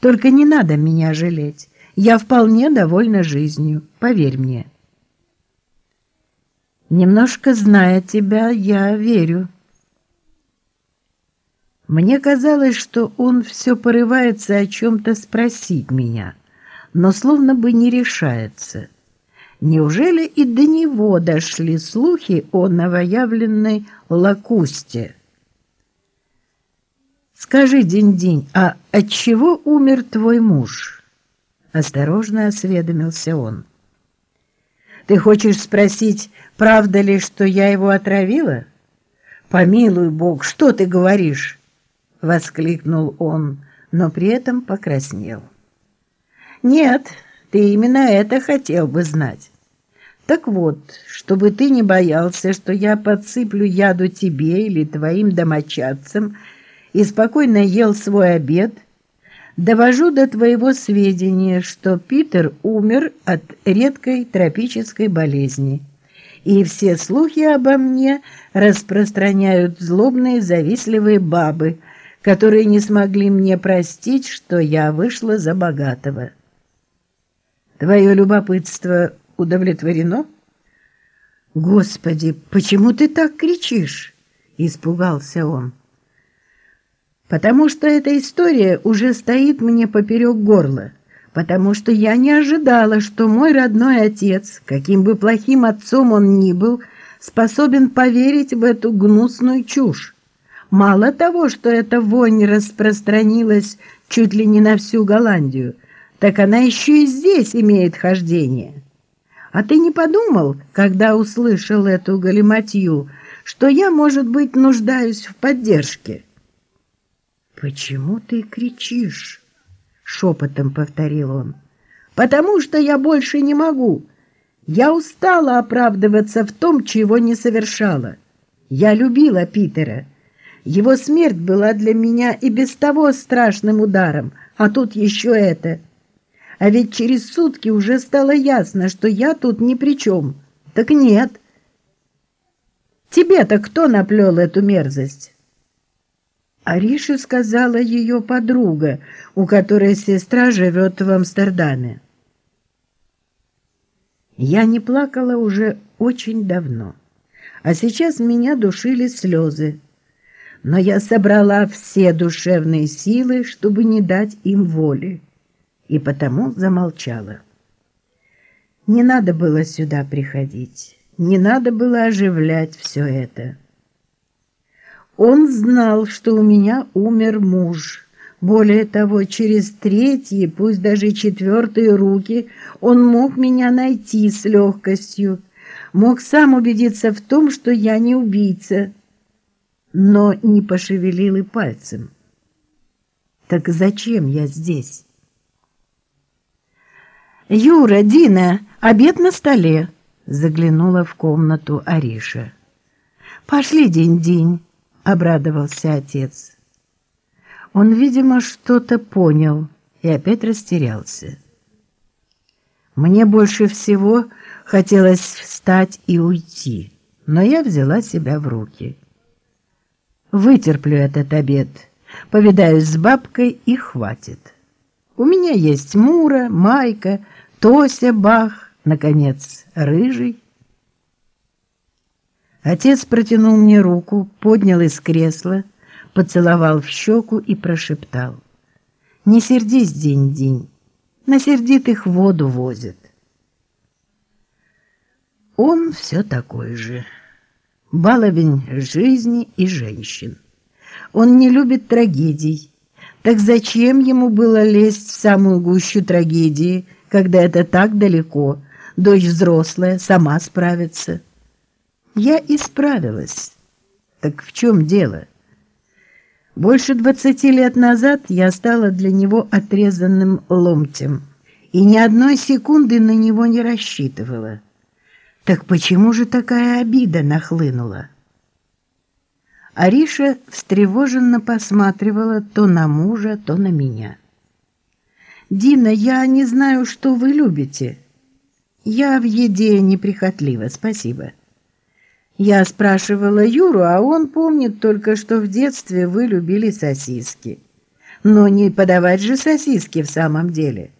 Только не надо меня жалеть. Я вполне довольна жизнью, поверь мне. Немножко зная тебя, я верю. Мне казалось, что он все порывается о чем-то спросить меня, но словно бы не решается. Неужели и до него дошли слухи о новоявленной лакусте? «Скажи, Динь-Динь, а от чего умер твой муж?» Осторожно осведомился он. «Ты хочешь спросить, правда ли, что я его отравила?» «Помилуй Бог, что ты говоришь?» — воскликнул он, но при этом покраснел. «Нет, ты именно это хотел бы знать. Так вот, чтобы ты не боялся, что я подсыплю яду тебе или твоим домочадцам, — и спокойно ел свой обед, довожу до твоего сведения, что Питер умер от редкой тропической болезни, и все слухи обо мне распространяют злобные завистливые бабы, которые не смогли мне простить, что я вышла за богатого. Твое любопытство удовлетворено? Господи, почему ты так кричишь? Испугался он потому что эта история уже стоит мне поперек горла, потому что я не ожидала, что мой родной отец, каким бы плохим отцом он ни был, способен поверить в эту гнусную чушь. Мало того, что эта вонь распространилась чуть ли не на всю Голландию, так она еще и здесь имеет хождение. А ты не подумал, когда услышал эту галиматью, что я, может быть, нуждаюсь в поддержке?» «Почему ты кричишь?» — шепотом повторил он. «Потому что я больше не могу. Я устала оправдываться в том, чего не совершала. Я любила Питера. Его смерть была для меня и без того страшным ударом, а тут еще это. А ведь через сутки уже стало ясно, что я тут ни при чем. Так нет. Тебе-то кто наплел эту мерзость?» Ариша сказала ее подруга, у которой сестра живет в Амстердаме. Я не плакала уже очень давно, а сейчас меня душили слезы. Но я собрала все душевные силы, чтобы не дать им воли, и потому замолчала. Не надо было сюда приходить, не надо было оживлять все это. Он знал, что у меня умер муж. Более того, через третьи, пусть даже четвертые руки, он мог меня найти с легкостью, мог сам убедиться в том, что я не убийца, но не пошевелил и пальцем. Так зачем я здесь? «Юра, Дина, обед на столе!» — заглянула в комнату Ариша. «Пошли, день-день!» — обрадовался отец. Он, видимо, что-то понял и опять растерялся. Мне больше всего хотелось встать и уйти, но я взяла себя в руки. Вытерплю этот обед, повидаюсь с бабкой и хватит. У меня есть Мура, Майка, Тося, Бах, наконец, Рыжий. Отец протянул мне руку, поднял из кресла, поцеловал в щеку и прошептал. «Не сердись, день-день, на сердитых воду возят». Он все такой же, баловень жизни и женщин. Он не любит трагедий. Так зачем ему было лезть в самую гущу трагедии, когда это так далеко, дочь взрослая, сама справится?» Я исправилась. Так в чем дело? Больше двадцати лет назад я стала для него отрезанным ломтем и ни одной секунды на него не рассчитывала. Так почему же такая обида нахлынула? Ариша встревоженно посматривала то на мужа, то на меня. «Дина, я не знаю, что вы любите. Я в еде неприхотлива, спасибо». Я спрашивала Юру, а он помнит только, что в детстве вы любили сосиски. но не подавать же сосиски в самом деле.